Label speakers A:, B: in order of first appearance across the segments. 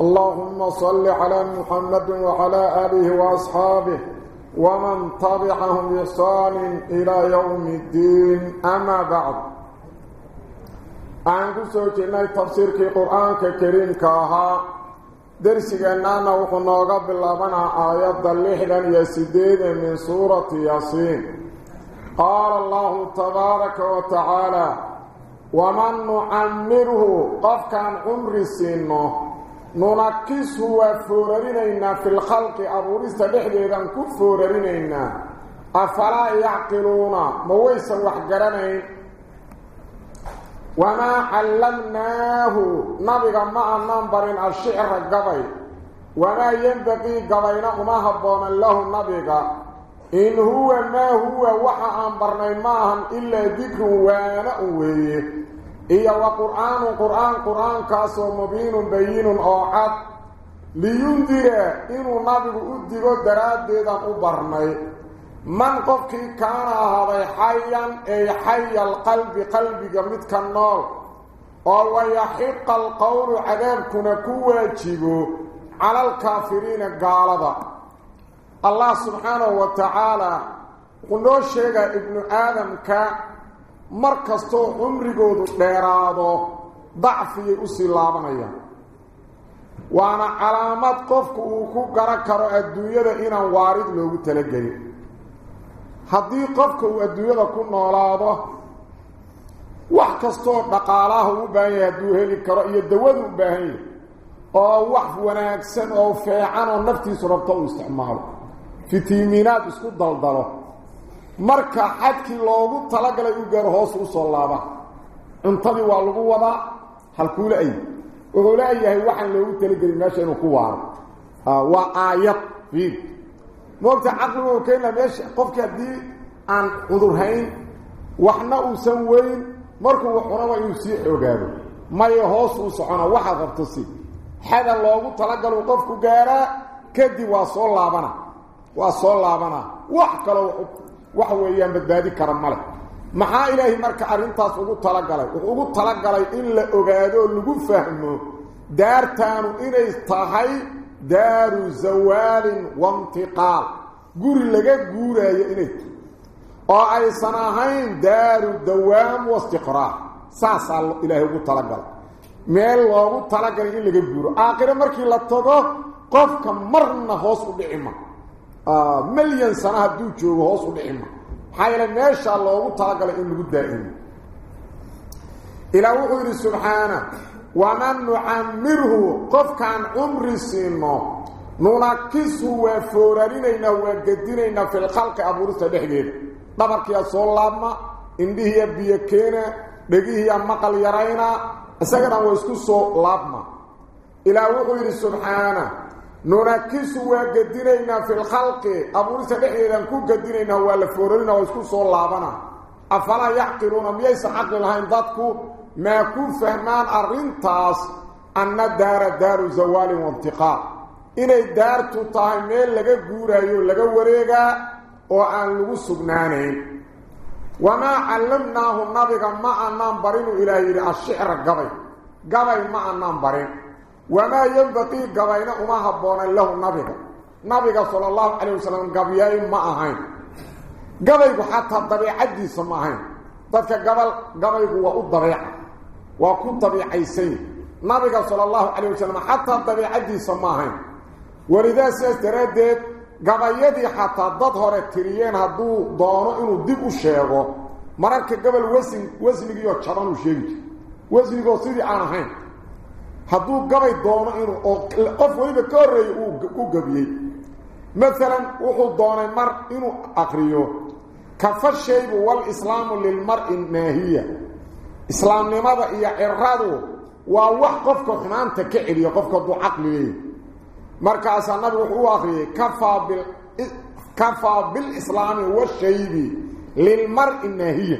A: اللهم صل على محمد وعلى آله وأصحابه ومن تبعهم بإحسان إلى يوم الدين. أما بعد. عن سوچنا تفسير في القرآن الكريم كاها. درسنا وحنا قبل لبنا آيات اللحدا يسديد من سورة ياسين. قال الله تبارك وتعالى ومن نعمره قف كان عمر سنه ننكسه وفوررينينا في الخلق أبوريس بحديدا كفوررينينا أفلا يعقلون؟ مويسا وحقرنين. وما علمناه نبغى مع النمبر الشعر القبي وما ينبغي قبينا وما هبونا له نبغى. إن هو ما هو وحا أنبرني معهم إلا ذكر وأنا أويه إيا وقرآن قرآن قرآن كاسو مبين بين أوعد لينذر إنو نبغ أدقو دراد ديدا أبرني من قفكي كان هذا حيا أي حي القلب قلبي قمت كالنار أو يحق القول عذاب كنا كواجبو على الكافرين قالبا. الله سبحانه وتعالى قلنا الشيخ ابن آدم كان markastoo cumrigoodu dheeraado dacfiyay u sii laabanayaan waana calaamad qofku uu ku garan karo adduunyada inaan waarid loogu talagelin haddii qofka uu adduunyada ku noolaado wax kastoo dhaqaalaha u baahan yahay hadduu heli karo iyo dawadu u baahan yahay oo wax wanaagsan oo feecan oo naftiisu rabto uu isticmaalo fitiimiinaad isku daldalo marka xadkii loogu talagalay u gaaro hoos u soo laaba cuntadii waa lagu wadaa halkuula ay wuxuu leeyahay waxaan loogu talagelin meesha inuu ku waaro waa aayad fiid moogta caqligu keena meesha qofkii haddii aan cudurhayn waxna uusan weyn markuu waxunaba inuu sii xoogaado maye hoos uu socona waxaad qabto si xada loogu talagalu qofku gaaraa kadib waa soo laabana waa soo laabana wax kaloo wax weeyaan badbaadi kara male maxaa ilaahay marka arintaas ugu talagalay wuxuu ugu talagalay in la ogaado lagu fahmo daartaanu inay tahay daaru zawaalin wantiqaal guri laga guuraayo inay tahay oo aysan ahayn daaru dawaam wastiqraar saasaa ilaahay ugu talagalay meel loogu talagalay in laga guuro aakhire markii la tago qofka marna hoos u dhici ma مليون سنة هدو جوغ هوس ودحما حيلا ميشا لوغو طاقل إن لغو دائم. إلى وحير سبحانه ومن نعمره قف كان عمر سينه. ننكسه وفوررينينا وقدينينا في الخلق أبو رسا بحجيد طبق يا صولابما إنده يبيكينا بقيه يمقل يرينا. أساقنا ويسكسه لابما. إلى وحير سبحانه نركز وقدرنا في الخلق أبو رسا بحيرا كو قدرنا واسكو صول لابنا أفلا يعقلون ميس عقل لهين ضدكو ما كون فهمان أرنتاس أن دار دار زوال وانتقاء إني دار تطاهمين لغا قورايو لغا وريغا وأن لغو سبنانين وما علمناه النبي ما أنام برينو إلهي الشعر قبي قبي ما أنام برين وما ينبغي قبينا وما هبونا له النبي. نبي صلى الله عليه وسلم قبيائي ما أهين. قبيك حتى الطبيعة دي سماهين. ذاتك قبل قبيك هو الطبيعة. وكن طبيعي سي نبي صلى الله عليه وسلم حتى الطبيعة دي سماهين. ولذا سيستردد قبيدي حتى الضطهر التريين هدو دانو إنو ديب الشيغو مرارك قبل وزن وزن يو تشرانو شيغ وزن يو سيدي آنهين hadduu gabay doono inuu qof weliba ka horreeya uu gabiyey maalan wuxuu doonay mar inuu akriyo kafa shaybu walislaamu lilmari naahiya islaamnimada iyo ciradu waa wax qofka xumaanta ka celiya qofka hadduu caqli leeyahy markaasaa nabigu wuxuu u akhriyey kafaa bil kafaa bilislaami washaybi lilmari naahiya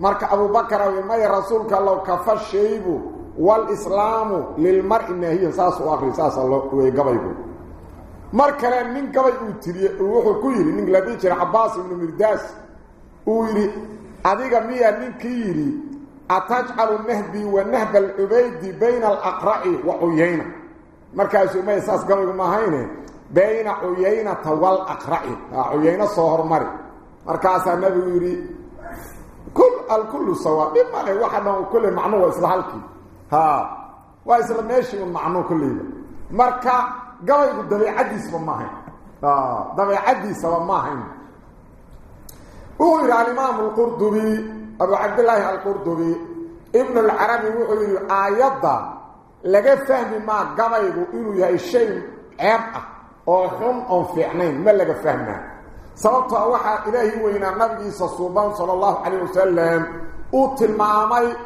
A: marka abubakar awimaya rasuulka allow kafa shaybu والإسلام للمرء هي أساس وآخر أساس الله قبيكم مركل من قبي وتري و هو كير من لبي جرى عباس بن مرداس. ويري اديغا ميا من كيري. اتاج على النهب والنهب العبيد بين الاقراء وعيينة. مركز ما أساس قبيكم ما هينة. بين عيينة طوال اقراء آه، عيينة صهر مر مركز نبي يري كل الكل سواء. بما له واحد كل معنى واصلح ها. واي سلام ماشي من معنو كليه مركا قوي دبي عديس ما ها آه، دبي عديس ما ها هو يرى الإمام القرطبي أبو عبد الله القرطبي ابن العربي يقول أيضا لقى فهم ما قوي إنه يا شيء عيب أو هم أو فعلين ما لقى فهمه صوت واحد إلهي وينا نبي صلى الله عليه وسلم قلت المعامل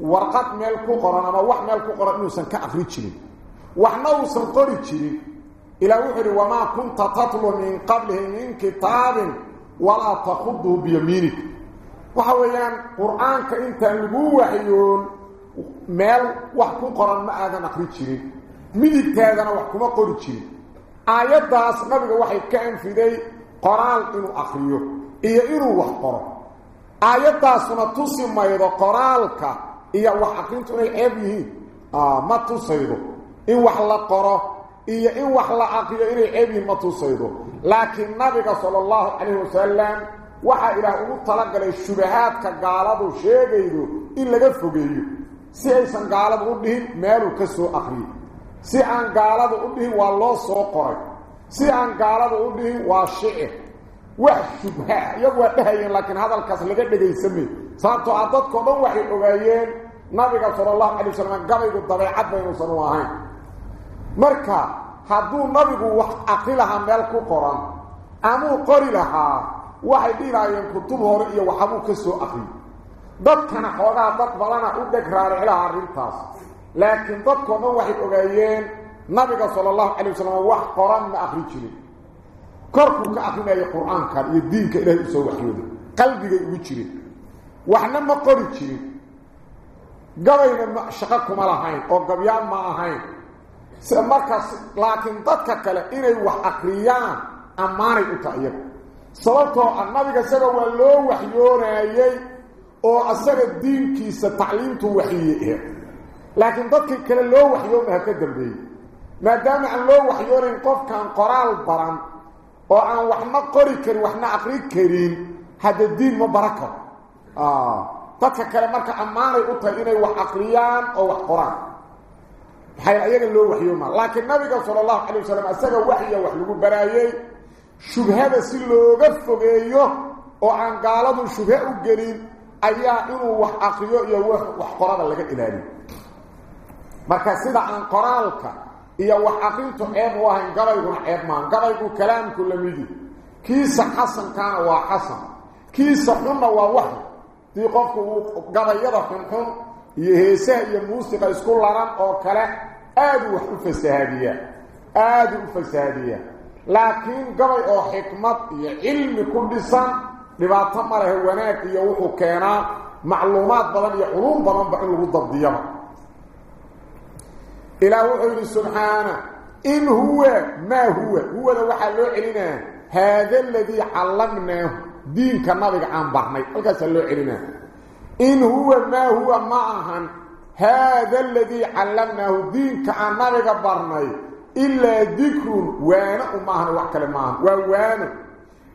A: ورقات مال كو قران ما وح ميل كو قران يوسن كافري جيرين وحنا وسن قري جيرين إلى وحر وما كنت تطل من قبله من كتاب ولا تخذه بيمينك. وحا ويان قران كانت لغو وحيون مال وح كو ما ادن أقري جيرين ميدي تادنا وح كو ما قري آيات داس نبي وحي كأن في فيدي قرآن انه اخريو إيه إيرو وح قران آيات داس نتوسي ما يدو قرالك iyo wax akrintu inay ceeb yihiin ma tusaydo in wax la qoro iyo in wax la aqriyo inay ceeb yihiin ma tusaydo laakiin nabiga sala allahu calayhi wasalam waxaa ilaah ugu talagalay shubahaadka gaaladu sheegaydo in laga fogeeyo si aysan gaaladu u dhihin meeluu ka soo akriyo si aan gaaladu u dhihin waa loo soo qoray si aan gaaladu u dhihin waa shicir wax shubha iyagu waa dhahayeen laakiin hadalkaas laga dhegaysamay sababtoo ah dadkao dhan waxay ogaayeen nabigu wax aqri lahaa meel ku qoran amuu qori lahaa waxay dhilaayeen kutub hore iyo waxabuu ka soo akriyo dadkana xoogaa dad badana u dheg raaric laha arrintaas laakiin dadkao dhan waxay ogaayeen nabiga sala allahu calay wasalam wax qoran ma akri jirin korkuu ka akrinaya qur-aankan iyo diinka ilaahay u soo waxyooday qalbigay ugu jireen waxna ma qori jirin gabayna shaqo kuma lahayn oo gabyaan ma ahayn markaas laakiin dadka kale inay wax akriyaan ammaanay u tahay iyaga sababtoo ah nabiga isaga waa loo waxyoonayey oo asaga diinkiisa tacliimtu waxyiye laakiin dadkii kale loo waxyoonaha ka dambeeyey maadaama aan loo waxyoonayn qofkaan qoraal baran oo aan waxna qori karin waxna aqri karin hadda diin ma bara karo dadka kale marka ammaanay u tahay inay wax aqriyaan oo wax qoraan maxay ayaga loo waxyooma laakiin nabiga sala allahu calay wasalam isaga waxya wax lagu baraayey shubhada si looga fogeeyo oo aan gaaladu shubhe u gelin ayaa inuu wax aqriyo iyo wax qorada laga ilaaliyo marka sida aan qoraalka iyo wax aqrintu ceeb u ahayn gabayguna ceeb maan gabaygu kalaamku lamidi kiisa xasankaana waa xasan kiisa xunna waa wax تي قفكو غبايدا خنخن يي هيسه يي موسيقى اسكول لاران ادو وحف السهاديه ادو الفساديه لكن غباي حكمه يي علم كدسان لما تمر هوانات يي كينا معلومات بدل يي علوم بدل بحلو الضب إلى وحي سبحانه ان هو ما هو هو لو حلو علينا هذا الذي علمناه دين كنبي عن برني الكاس لو علنا إن هو ما هو معهن هذا الذي علمناه دين كنبي برني إلا ذكر وأنا ومعهن وحكل معهن ووانا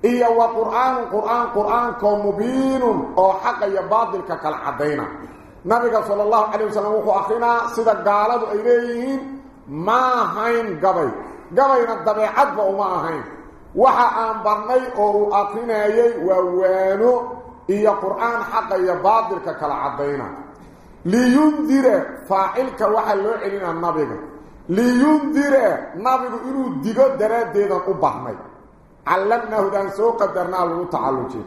A: إيا وقرآن قرآن قرآن كمبين أو حق كالعدينة nabiga sala allahu calay wasalam wuxuu akrinaa sida gaaladu ay leeyihiin ma ahayn gabay. Gabayna dabeecadba uma ahayn. waxa aan barnay oo uu akrinayay waa waano iyo qur'aan xaqa iyo baadilka kala caddayna. Liyundira faacilka waxaa loo celinaa nabiga. Liyundira nabigu inuu digo daraaddeedan u barnay callamnaahudaan soo qadarnaa lagu tacallujin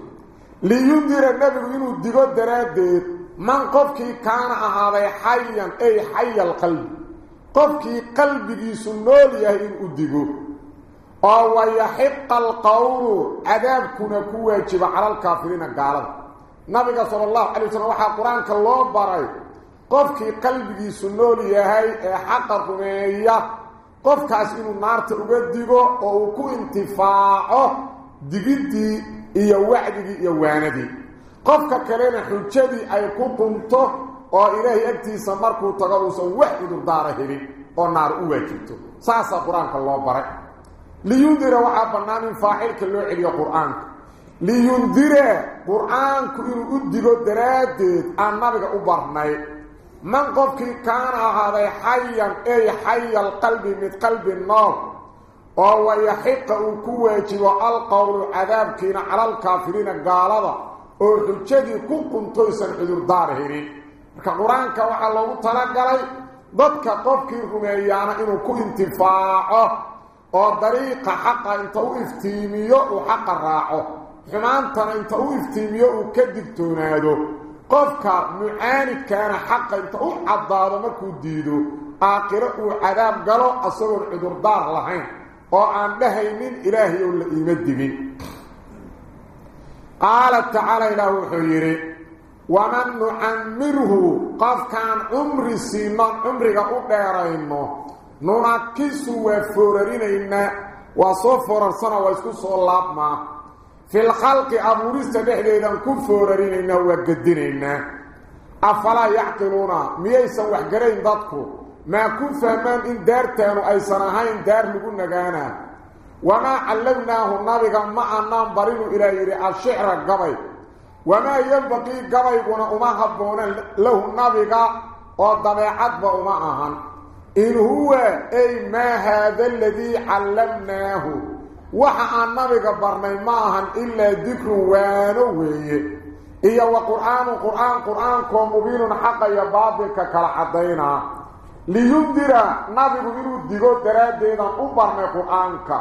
A: liyundira nabigu inuu digo daraaddeed man qofkii kaana ahaaday xayan ay xaya qalbi. Qofkii qalbigiisu nool yahay in u digo. Ku waajiba cala alkaafiriina gaalada nabiga sala allahu calay wasalam waxaa qur-aanka loo baray qofkii qalbigiisu nool yahay ee xaqa rumeeya qofkaas inuu naarta uga digo oo uu ku intifaaco digiddii iyo wacdigii iyo waanadii qofka kalena xujadii ay ku qunto oo ilaahay agtiisa markuu tago uusan wax cudurdaara helin oo naar u waajibto saasaa qur-aanka loo baray لينذر وحا بنان فاحل كلو عليا قرآن. لينذر قرآن كيل اديرو درات أن نبي عبرناي من قف كان هذا حيا أي حي القلب من قلب النار. وهو يحق الكويت والقور العذاب كنا على الكافرين قالوا ورجدي كنتم تيسر حضور داره القران كان لو تلا غلى ضد قف كي رميانا انه كنت فاعه. أو طريق حق انت وافتيميو وحق راعو كمان ترى انت وافتيميو وكدبتونادو قفكا معاني كان حق انت وعضار ما كوديدو اخره وعذاب قالوا اصور عذر دار لهين أو ان دهي من الهي ولا يمدبي قال تعالى له خير ومن نعمره قف كان عمر سيما عمرك أبارينه نوناكيسو وفوررينينا واسو فررسنا واسكو صلاب ما في الخلق أبوريست بحديدا كن فوررينينا وقدينينا أفلا يعقلونا مييسا وحقرين ضدكو ما كن فهمان إن دارتانو أي سنهاين دار لقلنا قانا وما علمناه النبغا معنا مبارينو إلى يري الشعر القبي وما ينبقي قبيقنا أما حبونا له النبغا ودبيعات بأما أهان habboona lahu nabiga oo dabeecadba uma ahan in huwa ay maa haada aladii callamnaahu waxa aan nabiga barnay ma ahan ilaa dikrun waano weeye iyo wa qur'aanu qur'aan qur'aankoo mubiinun xaqa iyo baatilka kala caddaynaa liyundira nabigu inuu digo daraaddeedan u barnay qur'aanka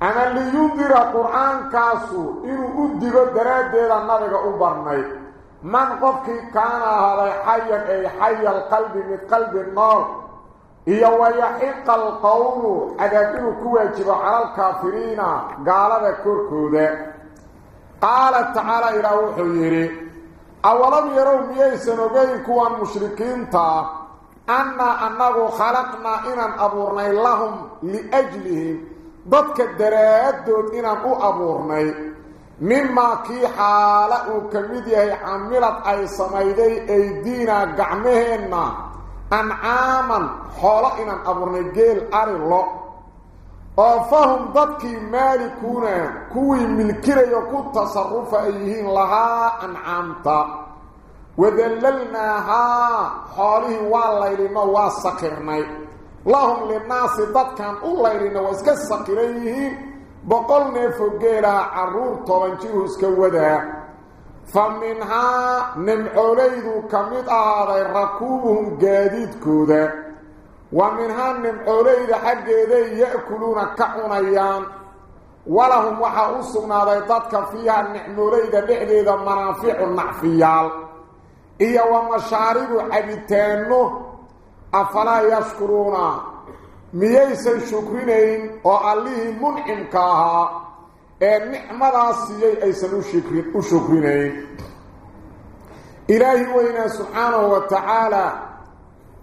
A: ama liyundira qur'aankaasu inuu u digo waajibo cala alkaafiriina gaalada korkooda qaala tacaala ilaah wuxuu yidhi awalam yarow miyaysan ogeyn kuwan mushrikiinta annaa annagu khalaqnaa inaan abuurnay lahum liajlihim dadka daraaddood inaan u abuurnay mimaa kii xaala uu ka mid yahay camilad ay samayday aydiina gacmaheenna ancaaman xoolo inaan abuurnay geel ari lo oo fahum dadkii maalikuuna kuwii milkinayo ku tasarufa ay yihiin lahaa ancaamta wadallalnaahaa xoolihii waa laydhino waa sakirnay lahum linnaasi dadkan u laydhina waa فمنها من حوليد كميت على ركوبهم جديد كودا ومنها من حوليد حق إذي يأكلون كحنيان. ولهم وحاوصنا ضيطتك فيها نعم نحن نريد بحل إذا منافع المعفيال. إيا ومشارب حبيتانه أفلا يشكرون مييس الشكرين وعليه منحن كهذا subxaanahu wa tacaala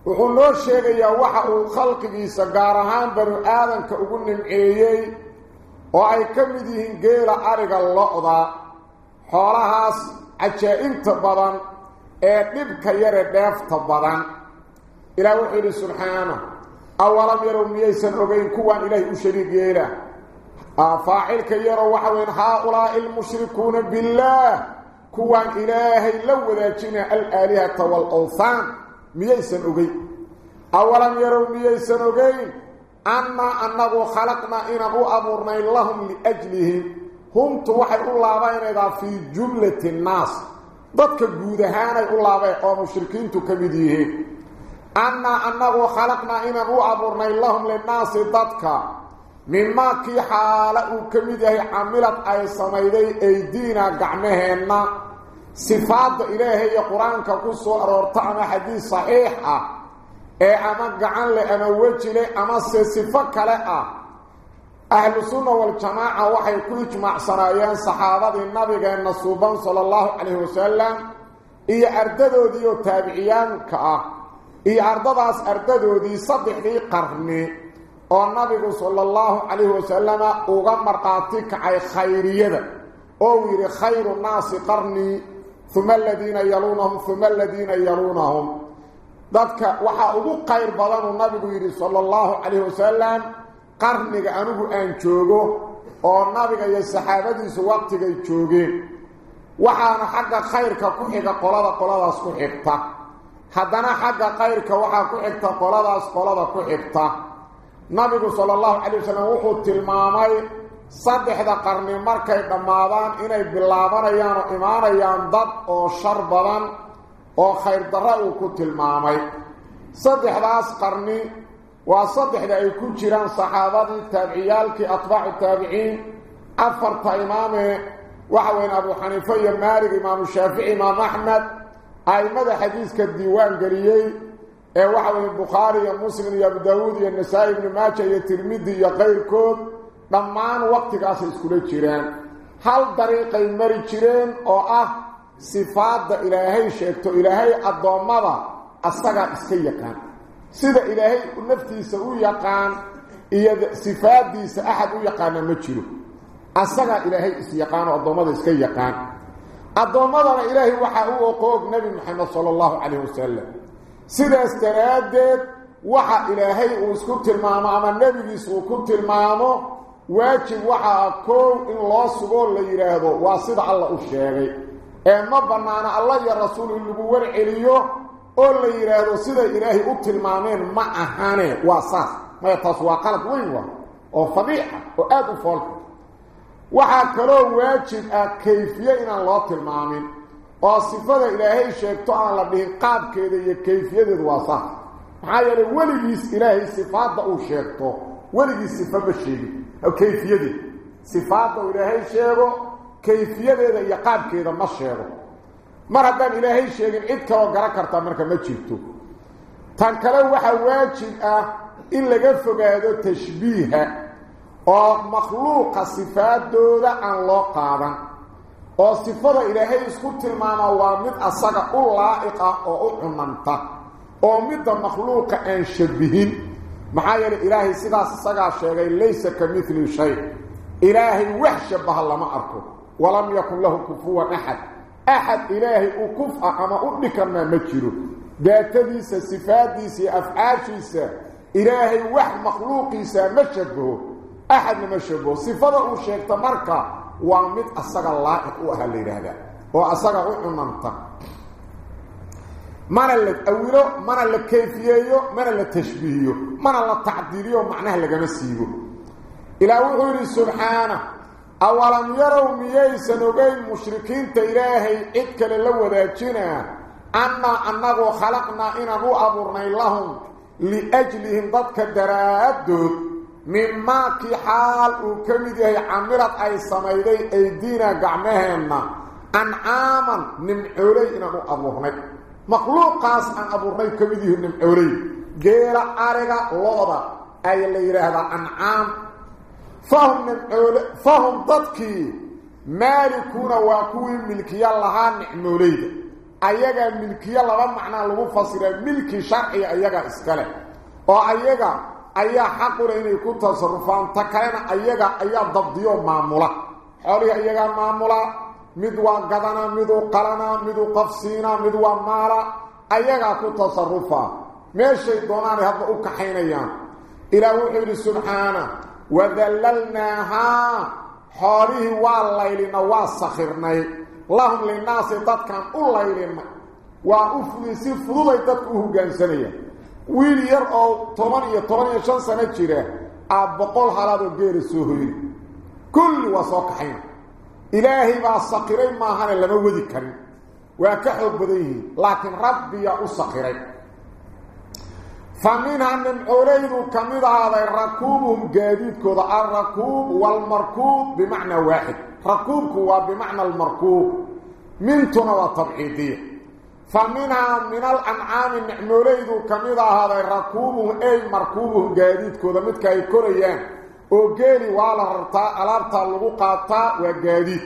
A: wuxuu noo sheegayaa waxa uu khalqigiisa gaar ahaan banu aadanka ugu nimceeyey oo ay ka mid yihiin geela ariga lo-da xoolahaas cajaa'ibta badan ee dhibka yare dheefta badan ilaah wuxuu yidhi subxaana awalam yarow miyaysan ogeyn kuwaan ilaahay u shariig yeela أفاعل كيرا وحوين هؤلاء المشركون بالله. كوان إلهي لو ذاتنا الآلهة والأوثان ميسا نغي أولا يرون ميسا نغي أما أنه خلقنا إنه أمرنا اللهم لأجلهم. هم توحي الله بينا في جملة الناس. ضدك جودهان الله بينا ومشركين تكمديه. أما أنه خلقنا إنه أمرنا اللهم للناس ضدك. مما كي حاله كمده عملت اي سميدي اي دينا قعمهن صفات إلهي قرآن كسو أرورتا اما حديث صحيح. اي أما قعن لي أما وجه لي أما سيصفك لأ أهل السنة والجماعة وحي كلج مع صنايين صحابة النبي قيلنا صوبان صلى الله عليه وسلم. إي أرددو ديو تابعيان كأ. هي أرددو دي صدح دي قرني. Oo ah nabigu sala allahu calayhi wasalama uga marqaati kacay khayriyada oo uu yidhi khayru nnaasi qarnii uma aladiina yaluunahum uma aladiina yaluunahum dadka waxaa ugu qayr badanuu nabigu yidhi sala allahu calayhi wasalam qarniga anigu aan joogo oo nabiga iyo saxaabadiisu waqtigay joogeen waxaana xagga khayrka ku xiga qolada qoladaas ku xigta haddana xagga khayrka waxaa ku xigta qoladaas qolada ku xigta نبي صلى الله عليه وسلم وحو تلمامي صدح ذا قرني مركي دمادان إني بلابان ايان وإمان ايان دب أو شر بلان أو خير درعوك تلمامي صدح ذا قرني وصدح ذا اي كجران صحابة تابعيالك اطبع التابعين افرط امامي وحوين ابو حنيفي المارك امام الشافعي امام احمد اي مدى حديث كالديوان قريي ee waxa weeye bukhaari iyo muslim iyo abu daawuud iyo nasaa-i ibnu maaja iyo tirmidi iyo kayrkood dhammaan waqtigaasay iskula jiraan hal dariiqay mari jireen oo ah sifaadda ilaahay sheegto ilaahay addoommada asagaa iska yaqaan sida ilaahay naftiisa u yaqaan iyo sifaaddiisa axad u yaqaana ma jiro asagaa ilaahay is-yaqaan oo addoommada iska yaqaan addoommadana ilaahay waxaa u oqoog nebi moxamed sala allahu calayhi wasalam سيدا استرادت وحا هي أسكبت المامو أما النبي سوكبت المامو واجب وحا أكو إن الله سبحانه اللي يرهدو واسد الله أشياغي أما بنانا الله يا رسول اللي بوار عليو أول اللي يرهدو سيدا إلهي أكت المامين ما أحاني واساس ما يتسواقلت وينوا وفضيحة وآدو فالك وحا كلو واجب أكيفية إن الله تلمامين aan la dhihin qaabkeeda iyo kayfiyadeedu waa saas maxaa yeelay weligiis ilaahay sifaadda uu sheegto weligiis sifa ma sheegin kayfiyadeed sifaadda uu ilaahay sheego kayfiyadeeda iyo qaabkeeda ma sheego mar haddaan ilaahay sheegin cid kaloo garan kartaa marka ma jirto tan kale waxaa waajib ah in laga fogaado tashbiiha oo makhluuqa sifaadooda aan loo qaadan oo sifada ilaahay isku tilmaama waa mid asaga u laa'iq ah oo u cunanta oo midda makhluuqa aan shabihin maxaa yeelay ilaahay sidaas isagaa sheegay laysa ka midli shay ilaahay wax shabaha lama arko walam yakun lahu kufuwan axad axad ilaahay u kuf-a ama u dhikanmaa ma jiro daatadiisa sifaaddiisa iyo afcaashiisa ilaahay wax makhluuqiisa ma shabaho axadna ma shabaho sifada uu sheegta marka وامد اسغا لاق أو أهل ليرهدا أو اسغا أو منط ما لا اولو ما لا كيفيهو ما لا تشبيهو ما لا تعديريو معناه لا نسيبو إلى وحي سبحانه اولم يروا ميس نوبين مشركين تيراهي اكل لوداجنا اما انه خلقنا انه ابورنا لهم لاجلهم ضد كدرات mimaa kii xaal uu ka mid yahay camilad ay samayday aydiina gacmaheenna ancaaman nimcooley inaan u abuurnay makhluuqaas aan abuurnay ka mid yihi nimcooley geela ariga lo-da ayaa la yidhaahdaa ancaam fahum nimcoole fahum dadkii maalikuuna waa kuwii milkiya lahaa nicmooleyda ayagaa milkiye laba macnaa ayaa xaquna inay ku tasarufaan ta kalena ayaga ayaa dabdiyo maamula xoolihii ayagaa maamula mid waa gadana miduu qalana miduu qafsiina mid waa maala ayagaa ku tasarufa meeshay doonaanay hadda u kaxaynayaan ilaah wuxuu yidhi subxaana wadallalnaahaa xoolihii waa laylina waa sakhirnay lahum linnaasi dadkaan u laylinay waa u si fududay dadku u hoggaansanayaan ويل ير أو 18 سنه جيره اب بقول حالاده غير سهوي كل وسقحين الهي ما سقرين ما هن لما ودي كان وا كحبديه لكن ربي يا اسقرين فمن هن اوريد كميد هذا ركوبهم جديد كود الركوب والمركوب بمعنى واحد ركوبك هو بمعنى المركوب من تنوى طبعيديه فمنها من الأنعام النعموليد كميدا هذا ركوبه أي مركوبه جديد كذا متك أي كوريان. وقالي وعلى رطاء الارطاء اللغوقاتا وقاديد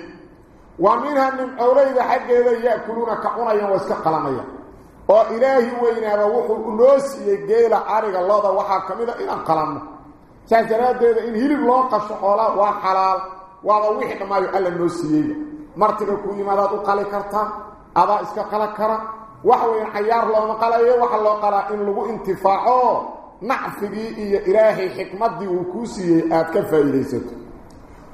A: ومنها النعموليد حق إذا يأكلون كعونيا واسكقلميا وإلهي وإنه وحو النوسي قيل عارق الله ذا وحا كميدا إن قلمنا ساسرات إذا إن هلب الله قشقولا وحلال وهذا وحي ما يقال النوسي مرتبه كوي ماذا تقالي كرتا أضا إسكا قلق كرا وحوين حيار الله مقالي وحا الله قلا إن لغو انتفاعه نعفقي إيا إلهي حكمتي وكوسي آد كفايليست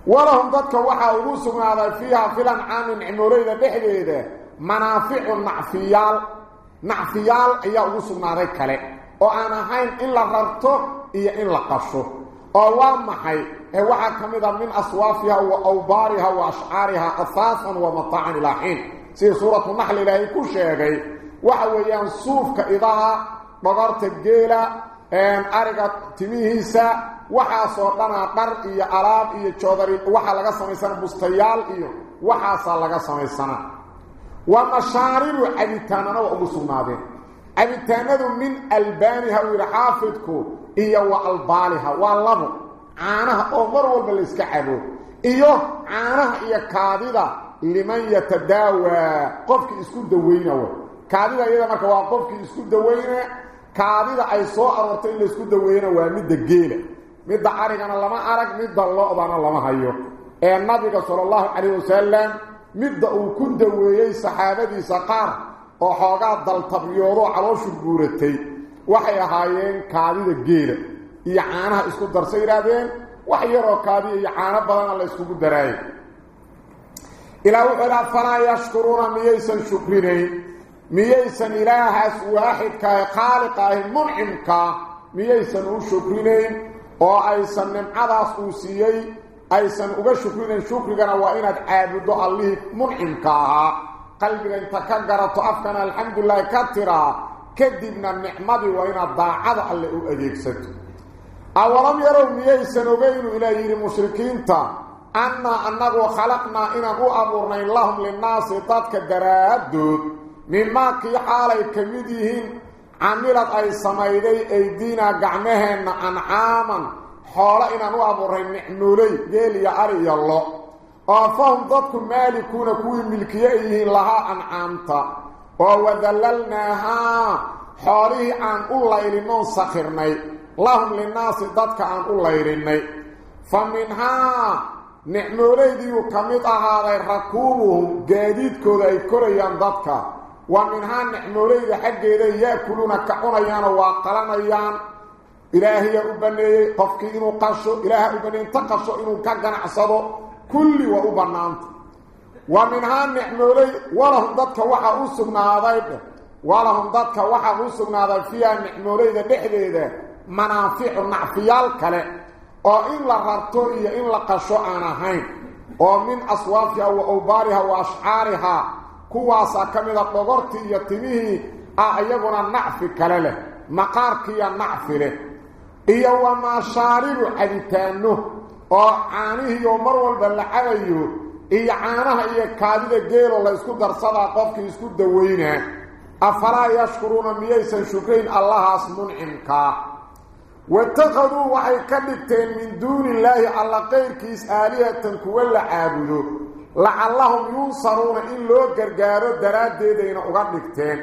A: ولهم ذاتك وحا وروسهم هذا فيها في الأنعام عموليدة بحديدة منافع النعفيال نعفيال إيا وروسهم هذا كالي وأنا هين إلا ررته إيا إلا قشه ووامحي وحا كميدا من أصوافها وأوبارها وأشعارها أثاثا ومطاعا إلى حين سي سورة النحل إلهي كل شيء وحويان صوفك إذا بغرت الجيلة alaab iyo joodari waxaa laga samaysana bustayaal iyo waxaasaa laga samaysana wa mashaaribu cabitaanana waa ugu sugnaadeen cabitaanadu min albaaniha uu yidhi xaafidku iyo wa albaaliha waa labo caanaha oo mar walba la iska cabo iyo caanaha iyo kaadida liman yatadaawaa qofkii isku daweyna w kaadida iyada marka waa qofkii isku daweyna kaadida ay soo aroortay in la isku daweeyana waa midda geela midda arigana lama arag midda lo'dana lama hayo ee nabiga sallallahu alayhi wasallam midda uu ku daweeyay saxaabadiisa qaar oo xoogaa daltabyoodo calooshu guuratay waxay ahaayeen kaadida geela iyo caanaha isku darsa yidhaahdeen wax yaroo kaadiya iyo caano badana la iskugu daraayay ilaa wuxuu idhaa falaa yashkuruuna miyaysan shukrinayn miyaysan ilaahaas waaxidka ee khaaliqa ahi muncimka miyaysan u shukrinayn oo aysan nimcadaas uu siiyey aysan uga shukrinayn shukrigana waa inaad caabuddo allihii muncimka ahaa qalbiga inta ka garato afkana alxamdulilaahi ka tiraa kadibna nicmadii أما أنه خلقنا إنا هو أمرنا اللهم للناس تدك دراد من ما كي حالي كمدهين عملت أي سميدي أي دينا قعمهن أنعاما. حالا إنا هو أمرنا نحنولي. يلي يا أري الله أفهم ضدك مالكون كوي ملكيه لها أنعامتا. ووذللناها. حاليه عن الله إلي من سخرني لهم للناس تدك عن الله إلي فمنها نحن نحمولايدي وكميت أهالي ركوبهم قاديد كوداي كوريان ضدك ومنها نحمولايدي حق إذا يأكلون كحوليان وقلميان إلهي أبني قفكي إنو قشو إلهي أبني انتقشو إنو كاقنا عصبو كل وأبنانت ومنها نحمولايدي ولهم ضدك وحا أوسقنا هذايب ولهم ضدك وحا أوسقنا هذايب فيها نحمولايدي بحدي إذا منافع نعفيال كلاك oo in la rarto iyo in la qasho aan ahayn oo min aswaafiha wa awbaariha wa ashcaariha kuwaasaa ka mida ah dhogortii iyo timihii ah iyaguna nacfi kale leh maqaarkiiya nacfi leh iyo wamaa shaaribu cabitaano oo caanihiioo mar walba la cabayo iyo caanaha iyo kaadida geelo la isku darsadaa qofkii isku dawaynaa afalaa yashkuruuna miyaysan shukrayn allahaas muncimkaa watakaduu waxay ka dhigteen min duuni illaahi alla qayrkiis aalihatan kuwa la caabudo lacallahum yunsaruuna in loo gargaaro daraaddeedayna uga dhigteen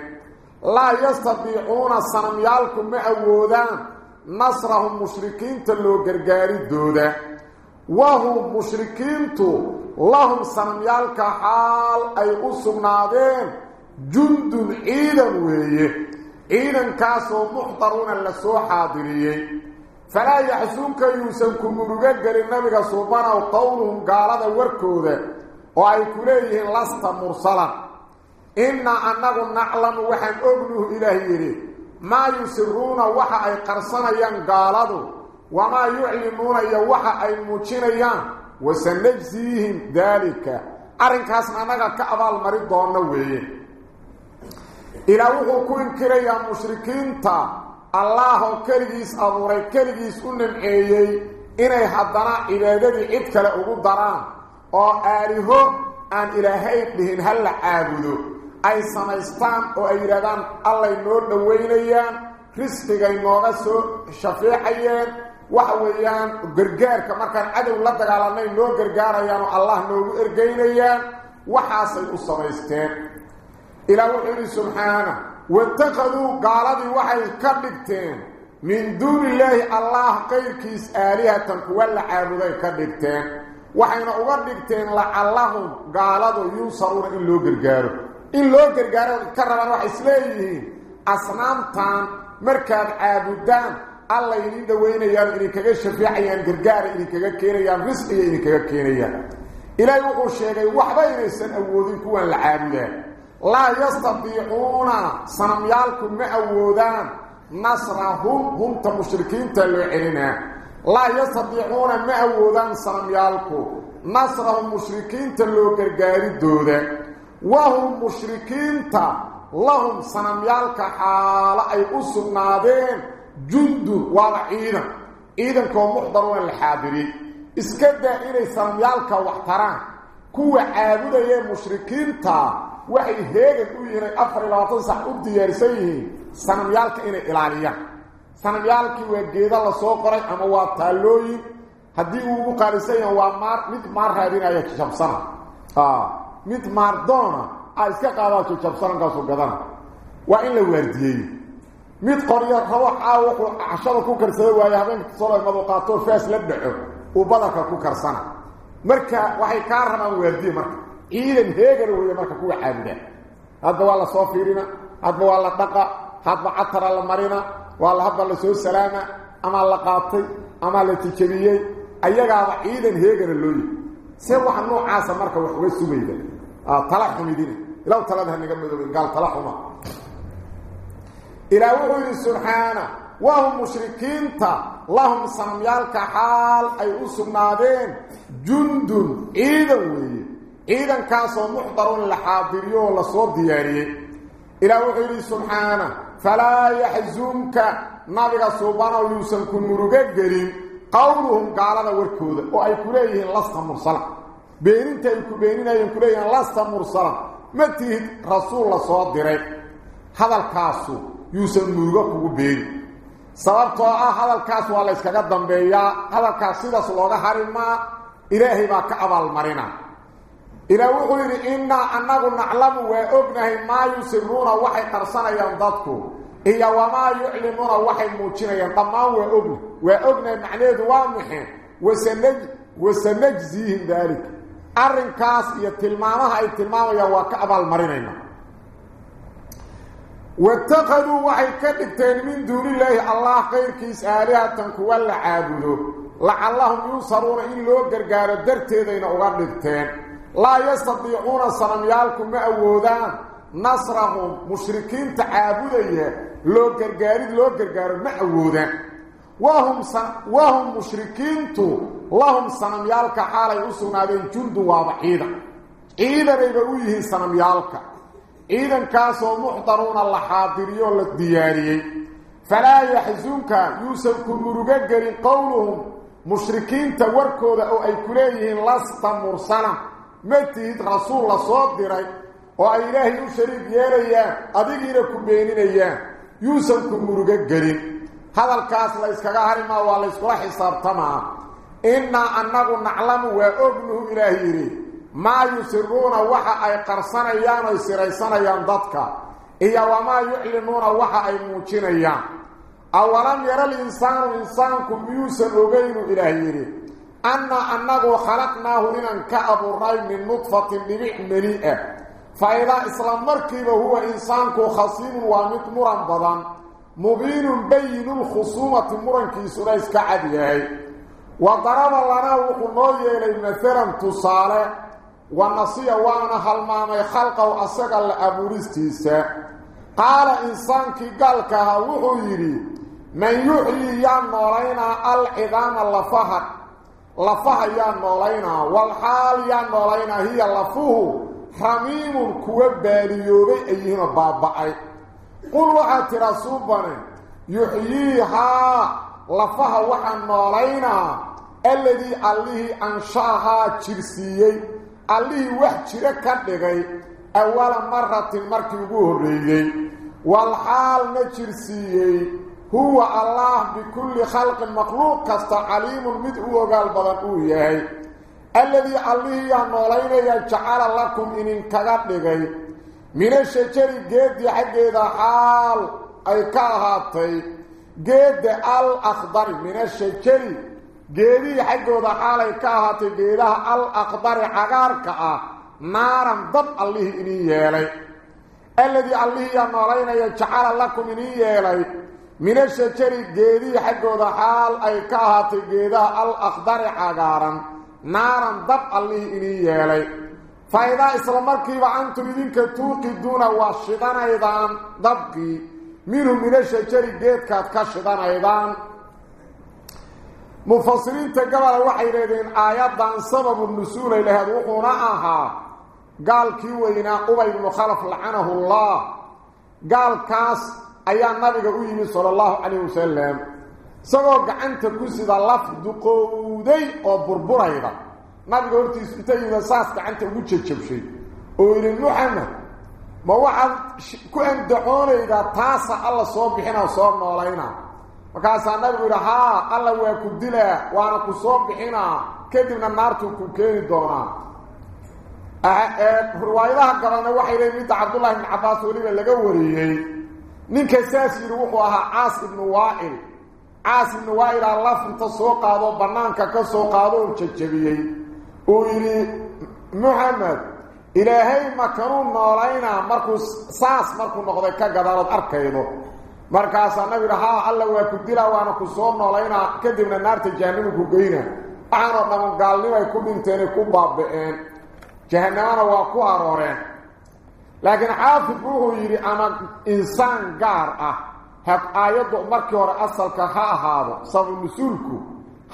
A: laa yastadiicuuna sanamyaalku ma awoodaan nasrahum mushrikiinta loo gargaaridooda wahum mushrikiintu lahum sanamyaalka xaal ay u sugnaadeen jundun ciidan weeye إذن كاسو محضرون اللي سو حاضرين فلا يحسونك يوسنكم مرقق للنبي صوبانا وطولهم قال هذا وركو ذا وعي كليه لست مرسلا. إنا أنه نعلم وحن أبنه إلهيه ما يسرون وحا أي قرصانيا قال هذا وما يعلمون وحا أي موچينيا وسنجزيهم ذلك. أرنكاس أنه كأبال مريضو النوويه abuuray keligiis u nimceeyey inay haddana cibaadadii cid kale ugu daraan oo aaliho aan ilaahay dhihin ha la caabudo ay samaystaan oo ay yidhahdaan allay noo dhowaynayaan risqigay nooga soo shafeexayeen waxa weeyaan gargaarka markaan cadow la dagaalanay noo gargaarayaan oo allah noogu ergaynayaan waxaasay u samaysteen ilaa wuxuu yidhi subxaana watakaduu gaaladii waxay ka dhigteen min duuni illaahi allah qayrkiis aalihatan kuwa la caabuday ka dhigteen waxayna uga dhigteen lacallahum gaaladu yunsaruuna in loo gargaaro in loo gargaaro ka rabaan waxay isleeyihiin asnaamtan markaad caabudaan alla idin dhaweynayaan idinkaga shafeecayaan gargaara idinkaga keenayaan risqiga idinkaga keenayaan ilaahay wuxuu sheegay waxba inaysan awoodin لا يستطيعون. صنم يالكم نصرهم هم تمشركين تلعينا لا يستطيعون معودان صنم نصرهم مشركين تلو قاري الدودة وهم مشركين تا. لهم صنم يالك حالا أي أسر نادين. جند والعين إذن كو محضرون الحابري إسكد دائري صنم يالك واحتران كو عابدية مشركين تا. Waxay heegan u yihiin ay afar iyo labaatan sax u diyaarsan yihiin sanamyaalka inay ilaaliyaan. Sanamyaalkii waa geeda la soo qoray ama waa taallooyin haddii uu ugu qaalisan yaha waa maar mid maar raadinaya jabsana mid maardoona a iska qaadaa jabsanankaasuu gadana. Waa in la waardiyeeyo mid qoryo rabo caaw wuxuu ku karsada waaye habeenka soloymadu qaatoo faas la dhaco. Uu badarka ku karsana. Marka waxay kaa rabaan waardiye marka ciidan heegana weeye marka kuwa caabudaan hadba waa la soo fiirina hadba waa la dhaqa hadba catara la marina waa la hadba la soo salaama ama la qaatay ama la tijabiyey ayagaaba ciidan heegana loo yihi see waxa noocaasa marka wax uga sugayda tala xumidina ilaw talada hanaga madoobin gaal tala xuma ilaa wuxuu yidhi subxaana wahum mushrikiinta lahum sanamyaalka xaal ay u sugnaadeen jundun ciidan weeye ciidankaasoo muxdarun la xaadiriyo oo la soo diyaariyey. Ilaa wuxuu yidhi subxaana falaa yaxzunka nabiga suubanow yuusan ku murugo gelin qowluhum gaalada warkooda oo ay ku leeyihiin lasta mursala. Beeninta ay ku beeninayeen ku leeyihiin lasta mursala. Ma tihid rasuul la soo diray. Hadalkaasu yuusan murugo kugu beeni sababtoo ah hadalkaas waa la yskaga dambeeyaa. Hadalkaas sidaas looga harimaa ilaahay baa ka abaalmarina إلا وقلت إنا أنه نعلم وإبنه ما يسرون وحي قرصنا ينضطه إيا وما يعلمون وحي موتشنا ينضمه وإبنه وإبنه معنى دوامه وسنج وسنجزيهم ذلك الرنكاس يتلمانها يتلمانها يواكعب المرينينا واتقدوا وحي كبتين من دون الله الله خير كيس آلهة تنكوى اللعابلو لعلهم ينصرون إلو قرقار الدرتين أغرد التين لا يستطيعون صنميالكم مأودان نصرهم مشركين تعابدية. لو قرقار لو قرقار مأودان وهم صن... وهم مشركين تو. لهم صنميالك حالة يسونا بين جند واضحيدا إذا ريبويه صنميالك ciidankaasoo muxdaruuna la xaadiriyo la diyaariyey falaa yaxsunka yuusan ku murugo gelin qowluhum mushrikiinta warkooda oo ay ku ay ilaahay u shariig yeelayaan adigiina ku beeninayaan yuusan ku murugo gelin hadalkaas la yskaga harimaa waa la yskula xisaabtamaa innaa annagu naclamu waa ognuhu ilaah yidhi ما يسرون وحا اي قرصنيان أو سريسنيان ضدك إيا وما يعلنون وحا اي موجينيان أولم يرى الإنسان إنسانكم يوسن أغين إلهيري أنا أنه خلقناه لنن كأب الرأي من نطفة لبع مليئة فإذا إسلام مركب هو إنسانك خصيم ومتمرا بضا مبين بين الخصومة مرنكي سريس كعديه وضرب لنا وقلنا إلي مثلا تصالح ونصي وأنا هلمامي خلقه أسقى لأبوريستيسا قال إنسانك قالك وحو يري. من يحيي يا نولينا العظام اللفها لفها يا نولينا والحال يا نولينا هي لفوه حميم كوباليوبي أيهما بابعي قل وحات رسوبنا يحييها لفها وحا نولينا الذي عليه أنشاها جرسيي jira ka dhigay أول مرة مركي هريي والحال نجرسيي هو الله بكل خلق مخلوق كست عليم مدعو وقال بدن الذي عليه نولين يجعل لكم إن كغدغي من الشجر جيد حقيدا حال أي كاهاتي. جيد الأخضر من الشجر جيدي حقيدا حال أي كاهاتي. جيدها الأخضر عقارك نارا ضب الله إني يلي الذي عليه نولين يجعل لكم إني يلي. من الشجر جيدي حقيدا حال أي كاهاتي جيدها الأخضر عقارا نارا ضب الله إني يلي. فإذا إسلامكي وأنتم إذنك توقدون واشدان أيضا ضبكي منهم من الشجر جيد كاد كشدان أيضا. مفسرين تقبل وحي لدين آيات عن سبب النسول إلى هذا قال كيوينا أبي بن خلف لعنه الله قال كاس أيام نبي قوي صلى الله عليه وسلم سوى قعنت كسد لفظ قودي أو بربريضا nabiga hortiisa inta yimid saas gacanta ugu jajabshay oo yiri muhammad ma waxaad ku andacoonayda taasa alla soo bixina soo noolayna markaasaa nabigu yidhi haa alla waa ku dilaa waana ku soo bixinaa kadibna naartuu ku keeni doonaa Ah, eh, riwaayadaha galana waxay leeyiin midda cabdullahi ibn cabaas weliba laga wariyey. Ninka saas yidhi wuxuu ahaa caas ibnu waa'il. Caas ibnu waa'ilaa lafnta soo qaado banaanka ka soo qaado uu jajabiyey. Uu yidhi muxamed ilaahay makanuu noolaynaa markuu saas markuu noqday ka gadaalood arkaydo markaasaa nabi yidhi haa alla waa ku dilaa waana ku soo noolayna kadibna naarta jahannamu ku geynaa waxaanoo dhamangaalnimay ku dhinteenay ku baaba'een. جهنمنا واكو أرورين لكن حافظ بوهو يري أنا إنسان قار أه هاد آيات مركي ورا أصلك ها هذا صبر مسؤولكو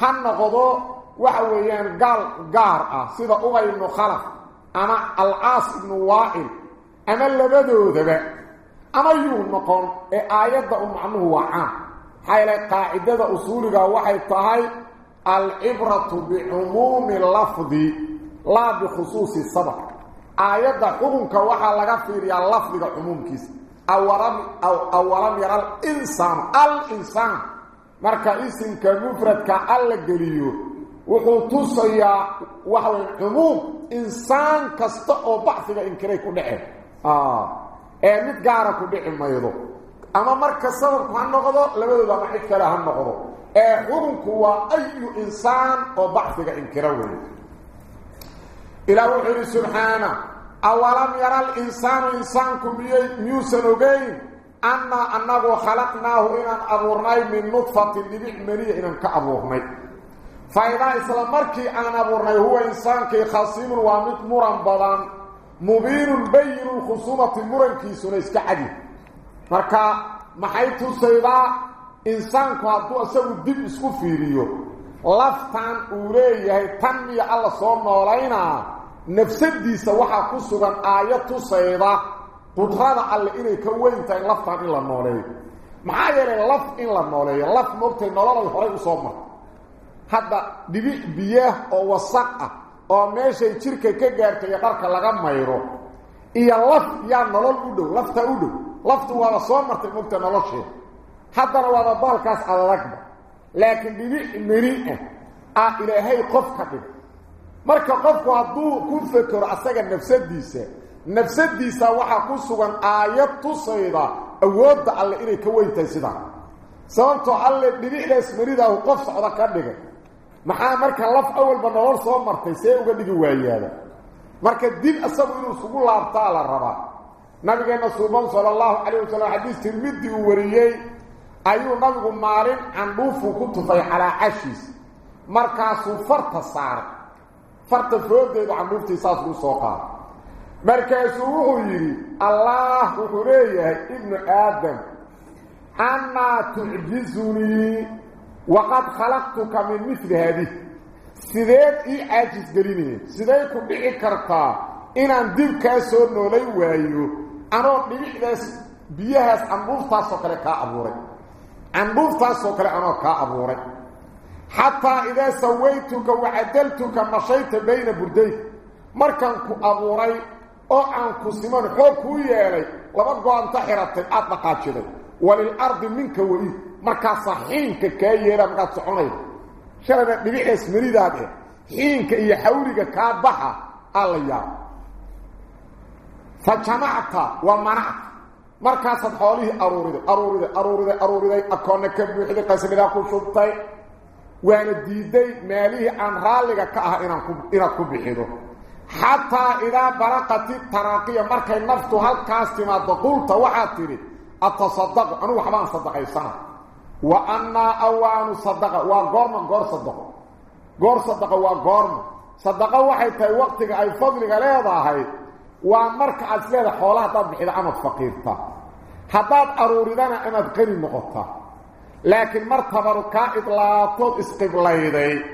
A: هن نقضو waxa weeyaan gaal gaar ah sida ubay ibn khalaf ama al-aas ibn wa'il ama labadoodaba ama yuu noqon ee aayadda u macnuhu waa caan xayle qaacidada usuuliga waxay tahay al-ibratu bi'umumi lafdi la aayadda xukunka waxaa laga fiiriyaa lafdiga umumkiisa awalam aw awalam yara al-insaan al-insaan marka isimka mufradka alla geliyo wuxuu tusayaa waxa way cumuum insaan kasta oo bacfiga inkiray ku dhace ee mid gaara ku dhici maydo ama marka sababku ha noqdo labadooda ama cid kale ha noqdo ee xurunku waa subxaana awalam yara alinsaanu insaanku miyay miyuusan ogeyn annaa annagu khalaqnaahu inaan abuurnay min nudfatin dhibic meniya inaan ka abuurnay فإذا إسلام مركي أنا أبورني هو إنسان كي خصيم وامد مرن بضان مبين بين الخصومة مرن كي سنسك عدي مركا محيط سيدا إنسان كهدو أسوي الدب اسكو فيريو لفتان أوليه تنمي الله صورنا ولينا نفسد دي سوحا كسوغا آيات سيدا قدرات الله إني كوين تاين لفتان إلا نوليه محايا لف إلا نوليه لف مبتل نوليه الحريق صومه hadda dhibic biyaah oo wasaq ah oo meeshay jirka ka gaartay qarka laga mayro iyo laf yaa nolol u dhow lafta u dhow laftu waa soo martay mugta nolosheeda haddana waa baalkaas adagba laakiin dhibic meri ah ah ilaahay qof ka dhig marka qofku hadduu ku fekero asaga nafsadiisa nafsadiisa waxaa ku sugan aayad tusayda awoodda alle inay ka weyntahay sidaa sababtoo alle dhibicdaas meridaahu qof socda ka dhigay maxaa marka laf awalba nolol soo martay see uga dhigi waayaada marka dib asagu inuu isugu laabtaa la rabaa nabigeena suuban sala allahu calayh wasalam xadiis tirmidi uu wariyey ayuu nabigu maalin candhuufuu ku tufay calaa cashiis markaasuu farta saaray فرت فرود ده عمورتي صاف لو سوقا مركز روحه الله وريه ابن آدم اما تعجزني وقد خلقتك من مثل هذه سيدت اي اجز دريني سيدت بي كرتا ان اندب كاسو نولاي وايو أنا بيحدث بيهاس انبوفا سوكرا كا ابوري انبوفا سوكرا أنا كا xataa idaa sawaytuka wacadaltuka mashayta bayna burdayn markaan ku abuuray oo aan ku siman xoog kuu yeelay laba go-anta xiratay aad dhaqaajiday walilardi minka weli markaasaa xiinka kaa yeela markaad soconayda shalayna dhibixees manidaad eh xiinka iyo xawliga kaa baxa aa la yaaba fa jamacta waa manacta markaasaad xoolihii وأنا ديدي ماليه عن غالقة كأها إنا كبحيدو حتى إذا برقت التراقية مركي النفط هل كاستما دقولت وحاتري التصدق أنو حبان صدق إيسان وأنا أوان صدق وقرما قر صدق. قر صدق وقرما صدق وحيت وقتك أي فضلك ليه ضاهي ومرك أسليل حولها تبحيد عمد فقيرتا. حتى أروردنا إنا تقريب مقطة لكن مرتبه ركاء اطلاق استقلايدي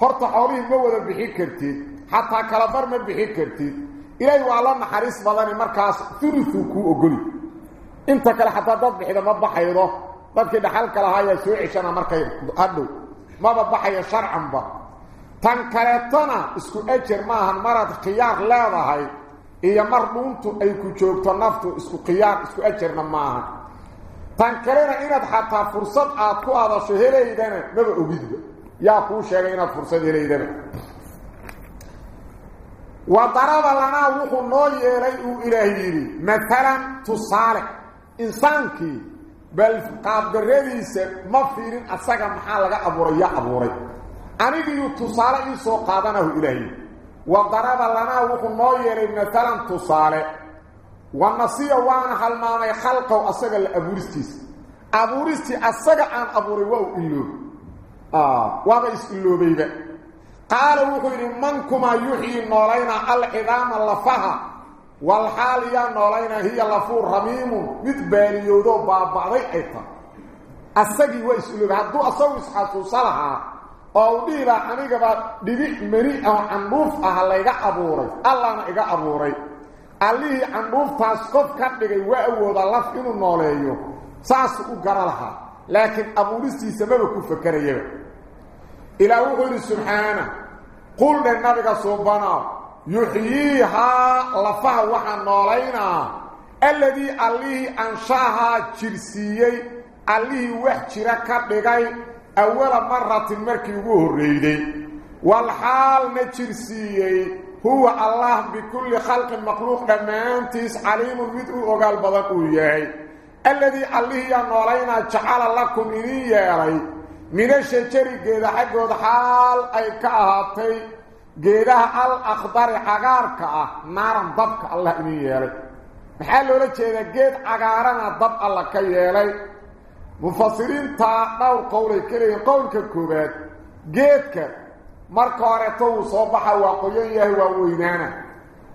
A: فرت حوري ما ودا بخي كرتي. حتى كلا برما بخي كرتي. إلهي والله نخريس بلاني مركاس ترفو كو اوغلي إنت كلا حتى ضد بخي ما بخيرو بدك دخل كلا هاي سو عيشنا مركاي أدو. ما بخي شرعا با. تن كرتنا اسكو أجر ما هن مرض قياق لا هاي هي مرضونتو اي كو جوقت اسكو قياق اسكو أجرنا ماها tan kalena inaad xataa fursad aad ku hadasho helaydana maba ogidba yaa kuu sheegay inaad fursad helaydana. وضرب لنا وحو نو يلي أو الهي مثلا تصالح انسانكي بل قادريس ما فيرين اسغا ما لغا ابوريا ابوري انيغي تصالح يسو قادنه الهي وضرب لنا وحو نو يلي مثلا تصالح والنصيه وأنا هل ما خلقه اسغا الابورستيس ابورستي اسغا ان ابوري واو إلو آه وابا اسلو بيبه قال وحير منكما يحيي نولينا العظام اللفها والحال يا نولينا هي لفور رميم متباليودو بابعضي ايتا السجي ويسؤلوب هدو أصوي اسحاسو صلحا أو ديلا انيقا با دبيع مري أو عنبوف أهلا ابوري الله أنا ايقا ابوري اللي عنبوف تاسقف كدغي واوودا لف انو نوليو ساس أو غرلها لكن ابوريستي سبب كفكريه إلى وحده سبحانه قل للنبي سبحانه يحييها لفها وحا نولينا الذي عليه أنشاها جرسيي عليه وحجرة كدغي أول مرة مركي وهريدي والحال نجرسيي هو الله بكل خلق مخلوق دمانتيس عليم مدعو وقال بدن الذي عليه نولينا جعل لكم إني من الشجر جيدا حقود حال أي كأهاتي. جيدها الأخضر حقارك نارا ضبك الله إني يالي محل ولا جيدا جيد عقارنا ضب الله كي يالي مفسرين تا نور قولي كلي قولك الكوبات جيدك مركارتو صباحا وقييه ووينانا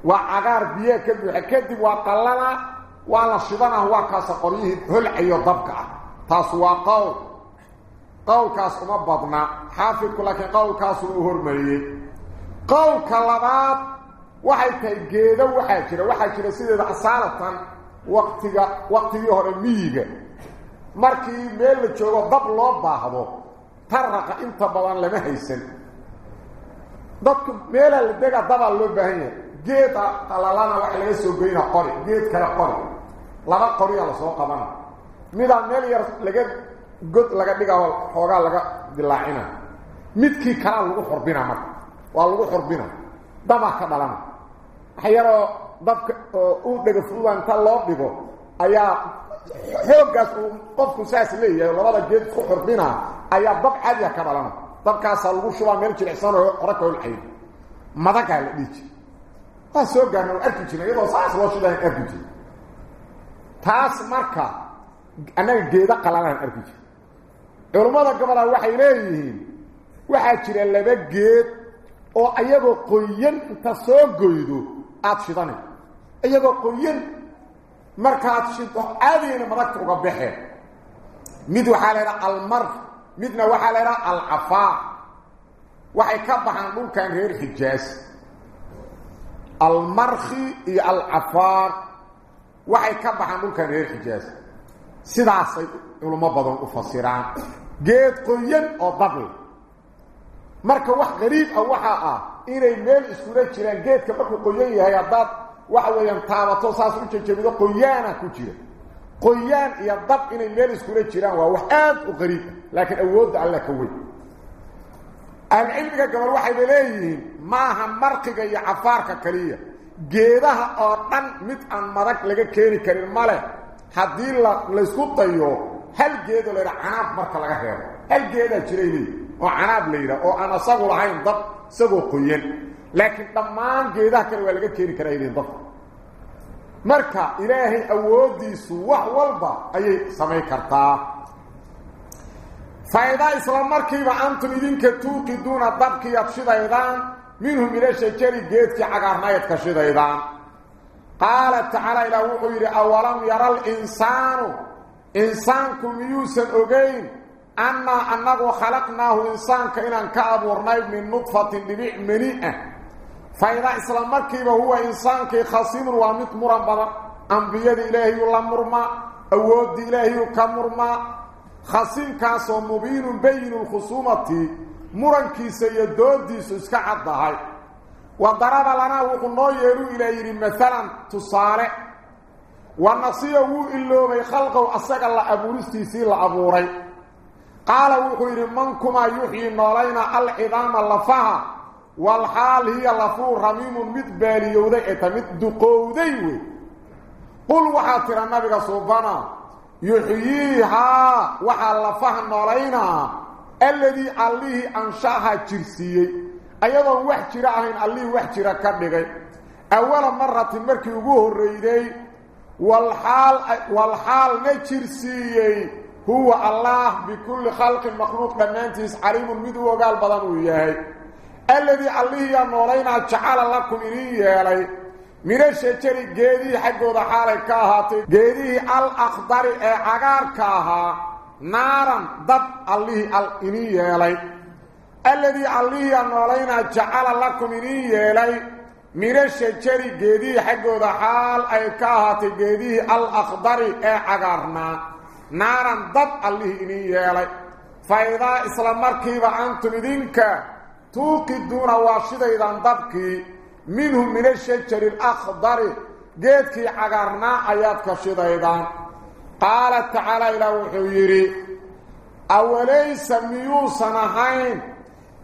A: وعقار بيه كدو كدب وقلنا وعلى الشبانة هو كاس قريه هلعي ضبك تاسوا قول قولكاس uma badna xaafidku laakiin qowlkaas uu hormariyay qowlka labaad waxay tahay geedo waxaa jira waxaa jira sideeda asaalatan waqtiga waqtigii hore miyiga markii meel la joogo dab loo baahdo taraqa inta badan lama haysan dadku meelaa la dega dabaa loo baahan yahay geeda qalalana waxa laga soo goyna qori geed kale qori laba qoriya lasoo qabana midaa meel yar laga god laga dhigaa xoogaa laga dilaacina midkii kalaa lagu xurbina marka waa lagu xurbina dabaa ka dhalana wax yaroo dabka u dhega fududa inta loo dhigo ayaa xooggaas uu qofku saas leeyahay labada geed ku xurbina ayaa dab caadiya ka dhalana dabkaasaa lagu shubaa meel jilicsan oo hore ka holxay madagaa la dhihi jira waa soo gaarna waa arki jirna iyadoo saas loo shidahan arki jira taas marka annaga geeda qalalaan arki jira culummada gobolaa waxay leeyihiin waxaa jira laba geed oo ayagoo qoyan inta soo goydo aada shidana iyagoo qoyan markaad shido caadiyayna madagta uga baxeen mid waxaa la ydhaha almar midna waxaa la ydhaha alcafaa waxay ka baxaan dhulkan reer xijaas almarki iyo alcafaar waxay ka baxaan dhulkan reer xijaas sidaasay culummo badan u fasiraan geed qoyan oo dabl marka wax qariib ah waxaa ah inay meel iskula jiraan geedka markuu qoyan yahay haddaad waxa weeyaan taabato saas u jajabido qoyaana ku jira قيان يا ضب ان الميل يسكنه جيران وهو حاد وغريب لكن اود على كوي ان عندك كبر واحد ليه ما هم مرقق يا عفارك كليه جيدها أو دن مت ان مرق لغا كيري كريم مال حدين لا لسقطيو هل جيد له عناب مرق لغا هير هل جيد جريني أو عناب ليره أو أنا صغ العين ضب سقو قيل لكن ضمان جيدها كان ولا كيري كريم ضب marka ilaahay awoodiisu wax walba ayay samayn kartaa faidaa isla markiiba antum idinka tuuqiduuna dabkiiad shidaydaan minhu mina shajari geedkii cagaarnaydka shidaydaan qaala tacaala ilaah wuxuu yidhi awalam yara alinsaanu insaanku miyuusan ogayn annaa annagu khalaqnaahu insaanka inaan ka abuurnay min nudfatin dhibic meni فإذا إسلامك هو إنسان كي خصيم وامت مرمبرا أنبياء الإلهي لمرما أود الإلهي كمرما خاصم كاس ومبين بين الخصومة. مرنكي سيدود سيسكا عدها وضرب لنا وقلناه يلو إلهي مثلا تصالح ونصيه إلو من خلقه أساق الله أبو رستيسي لأبوري قال وقلنا منكما يحيي نولينا العظام اللفها والحال هي لفور رميم مدبالي يودي اتمد دقودي قل وحا ترى النبي صوفانا يحييها وحا لفهم نولينا الذي عليه أنشأها جرسي أيضا وحجر علي عليه وحجر كردغي أول مرة تمركي يقوه الرئيدي والحال, والحال نجرسي هو الله بكل خلق المخلوق لما انتس عريم المدوى وقال بضانو إياهي الذي عليه يا نورين جعل لكم يلي من الشجر جيدي حق وضحالك هاتي جيدي الأخضر إيه أعقار كاها. نارا ضد عليه الإني يلي الذي عليه يا نورين جعل لكم يلي من الشجر جيدي حق وضحالك هاتي جيدي الأخضر إيه أعقار نارا ضد عليه إني يلي فإذا إسلام مركب أنتم دينك توقي دون واشده اذا انضبك منهم من الشجر الأخضر جيتك عقرنا آياتك شده اذا قال تعالى إلى وحيري أوليس ميوسنا هين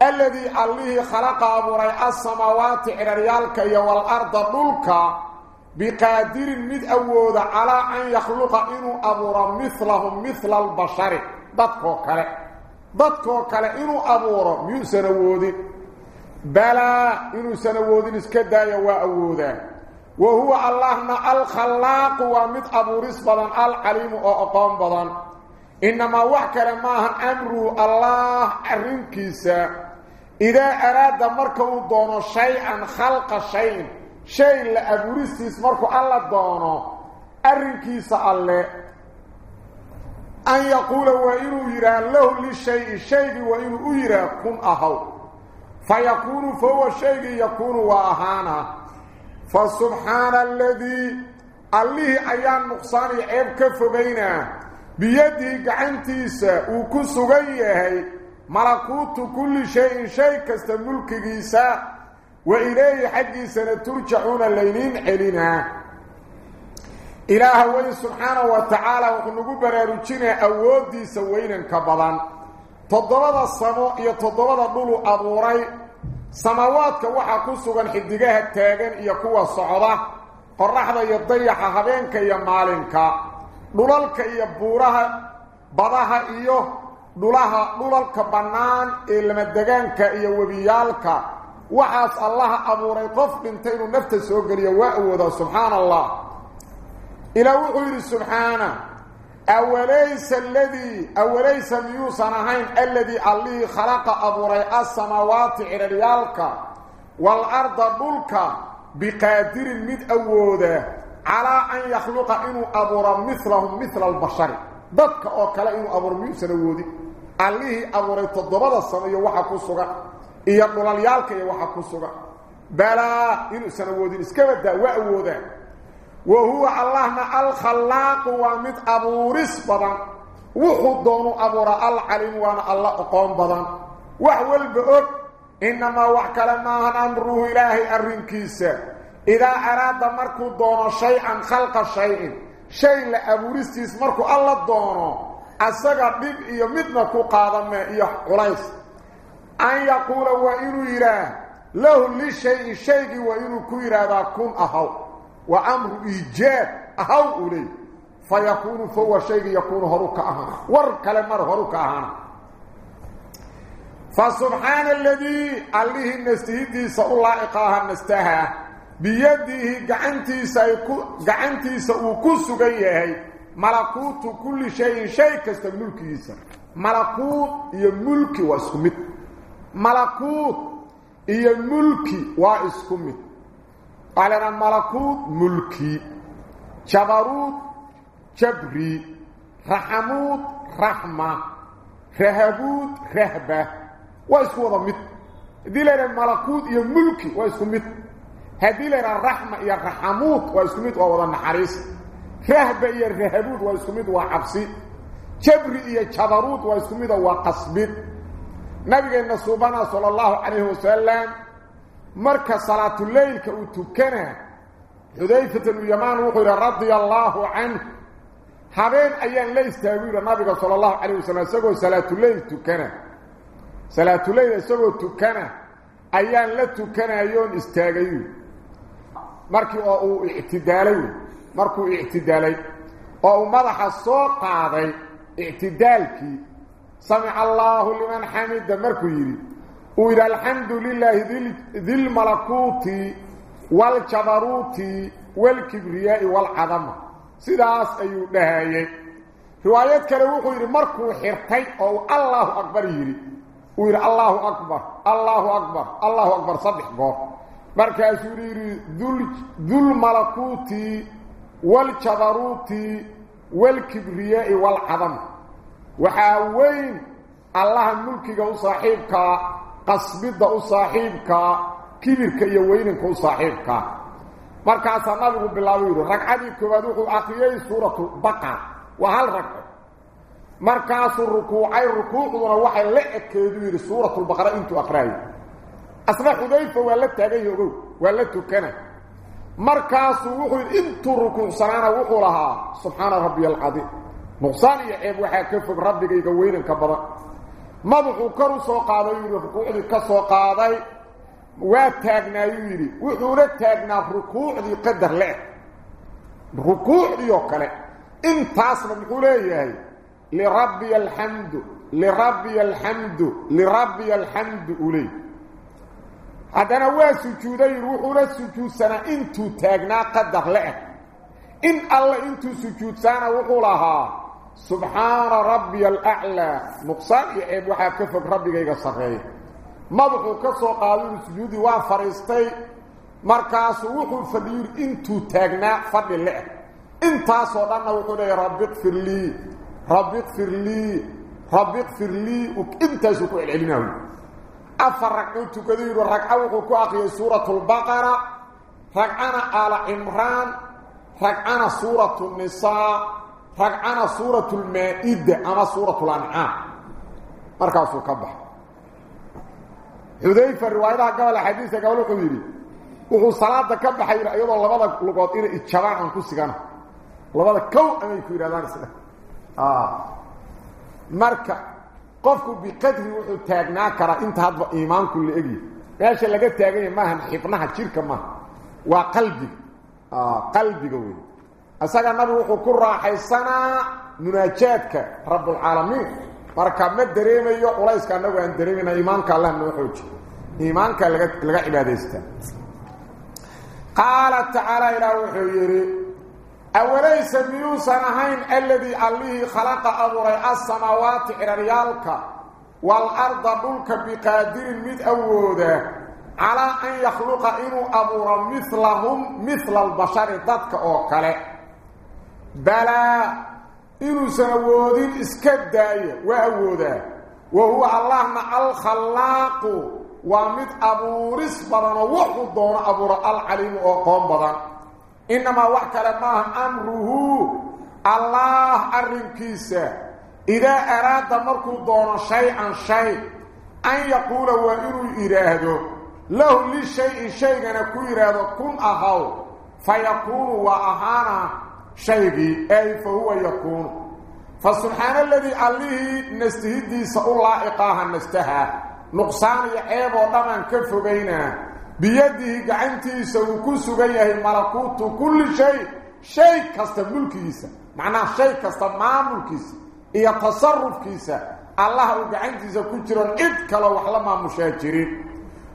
A: الذي عليه خلق أبو ري السماوات عرياالك والأرض ملكا بقادر مد اوود على أن يخلق إنه أبو رم مثلهم مثل البشر. بطقو كلام dadko kale inuu abuuro miyuu sanawoodi? Bala inuu sanawoodi iska daayo waa وهو الله ما الخلاق ومد ابو رسبلا العليم واقام بدن انما وحكر ما أمر الله ارنكيسا اذا اراد مركو دونو شيئا خلق شيء شيء لابو رسيس مركو الله دونو ارنكيسا الله أن يقول وإنه يرى له للشيء الشيء وإنه يرى كن أهو. فيكون فهو الشيء يكون وأهانا فسبحان الذي الليه أيان نقصان عيب كفبينا بيده قعنتيسا وكسغيه ملكوت كل شيء شيء كستملك جيسا. وإليه حقي سنترجعون الليلين علينا إله وين سبحانه وتعالى وخنقو براروجينا أودي سوينا كبضان. تضبط السماء تضبط الضلو أبوري سماواتك وحا كسوغان حدقاها التاغن يا كوا الصعودة قرحة يضيح هبينك يا دولالك يا بورها إيوه دولها دولالك بنان إلما الدقانك يا وبيالك. وحاس الله أبوري قف انتين نفت سوغر يا وأوذا سبحان الله. إلى وحير سبحانه. أوليس الذي أوليس ميوسنهين الذي الله خلق أبوري السماوات عريالك والأرض دلك بقادر مد أوده على أن يخلق إنه أبور مثلهم مثل البشر. ضدك أو كلا إنه أبور ميوسن أودي الله أبوري تضبط السماء وحكو سغا إيا قلاليالك وحكو سغا بلا إنه سنودي إسكبت وأوده وهو اللهنا الخلاق ومد أبورس بدن وحضون أبور العلم وأنا الله أقوم بدن وحو البؤك إنما وحكال ما أمره إلهي الرنكيسة إذا أراد مركو دون شيئا خلق شيء شيء لأبوريستيس مركو الله دونه. أساقا ديب إيا كو قادم إيا قليس أن يقول وإنو إله. له لشيء شيء وإنو إرادا كون أهو. وأمر إيجاد أهو إليه. فيكون فهو شيء يكون هروك أهانا وركلمر هروك أهانا فسبحان الذي عليه النستهدي سأولا إقاها نستها بيده قعنتي سيكو قعنتي ملكوت كل شيء شيء كستملك يسر. ملكوت هي ملك واسكمت. ملكوت هي ملك واسكمت. على ملكوت ملكي. جبروت جبري رحموت رحمة. رهبوت رهبة. واسكو ضمت دي لنا ملكوت هي ملكي واسكمت هذه لنا الرحمة هي رحموت واسكمت ووضا النحريس. رهبة هي الرهبوت واسكمت وعبسي جبري هي جبروت واسكمت وقصبت. نبينا سبحانه صلى الله عليه وسلم مركز صلاة الليل كأتوكنا حذيفة اليمان وقل رضي الله عنه habeen ayaan la istaagay nabiga sallallahu alayhi wasallam isagoo salaatulayl tukana salaatulayl isagoo tukana ayaan la tukanayoon istaagay markii uu i'tidaalay markuu i'tidaalay oo uu madaxa soo qaaday i'tidaalkii sami'a allahu liman hamida markuu yiri uu ila alhamdulillahi dhil malakuti wal jabaruti wal kibriya'i wal 'azama sidaas ayuu dhahayay riwaayad kale wuxuu yiri markuu xirtay oo Allahu akbar yiri uu yiri Allahu akbar Allahu akbar Allahu akbar saddex goor markaasuu yiri dul dul malakuti wal waxa qasbida u saaxiibka kibirka iyo weynanka u saaxiibka markaas nabigu bilaabay ragcadii koowaad wuxuu aqriyay suuratu baqara wa hal ragco markaas rukuucay rukuucduna waxay la ekeedu yiri suuratu baqara intuu aqraay asna xudayfa waa la taagay ogow waa la tukana markaas wuxuu intuu rukuucsanaana wuxuu lahaa subhana rabbiyal azim nuqsaan iyo ceeb waxa ka fog rabbigayga weynanka badan madaxu kor u soo qaaday yiri rukuucdii ka soo qaaday. وتاغنا يري وحونا تاغنا ركوعدي قدر له ركوعدي وكله انتاس بنقوليه لربي الحمد لربي الحمد لربي الحمد اولي هذا هو سجودي روحنا سجود سنه انتو تاغنا قدر له ان الله انتو سجود سنه وقولها سبحان ربي الأعلى. مقصد يحيب وحا كفك ربك إيقا صغير مضحو كسو قادر سجود وفرستي مركاس وحو الفدير انتو تاقنا فضل الله انتا صدنا وقل يا رب اغفر لي. رب اغفر لي. رب اغفر لي. وانتا شكو العلمه أفرق انتو كذير ورقعوك أخي سورة البقرة. رقعنا على عمران. رقعنا سورة النساء. Suuratu lmaa-ida ama suuratu lancaam markaasuu ka baxay حذيفة الرواية قال حديثة قال له يري وهو صلاة كبحي أيضا لبدا لغود إلى اتشباع عن كسغانا لبدا كو سنه آه marka qofku bi qadri wuxuu taagnaa kara inta hadba iimaanku la egi meesha laga taagay maahan xibnaha jirka ma waa qalbi ah qalbiga weey اسغا نروح كل راحيسنا مناجاتك رب العالمين بركه ما دريم يو قليسك انو ان دريم ايمانك الله انو خوج ايمانك لغا عبادهست قال تعالى إلى وحيري اوليس ميوسا نهين الذي الله خلق ابر السماوات ارياالك والارض ملك بقادر مد اوده على ان يخلق انو ابر مثلهم مثل البشر ذاتك أو كله بلا إنو سنوودين إسكدائي وأوودا وهو الله مع الخلاق وامد أبو رسبرنا وحضونا أبو رأى العليم وقوم بضا إنما وحكرناه أمره الله الرمكيس إذا أراد مركو دون شيئا شيئا أن يقول وإنو إرهدو له لشيء شيئا كو إرهدو كن أخو فيقول وأهانا شيء أي فهو يكون. فسبحان الذي عليه نستهدي سأولا إقاها نستها. نقصان يعيب ودمان كف بينا بيده قعنتي سوكو سبيه ملكوت كل شيء. شيء كست ملكيسا معناه شيء كست ماملكيسا إيا تصرف كيسا الله قعنتي سوكو جرون إذ كلا وحلما مشاجرين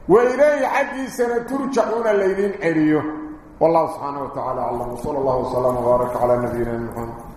A: وإليه حقي سنترجعون الليلين عريو. والله سبحانه وتعالى علم وصلى الله وسلم وبارك على نبينا محمد.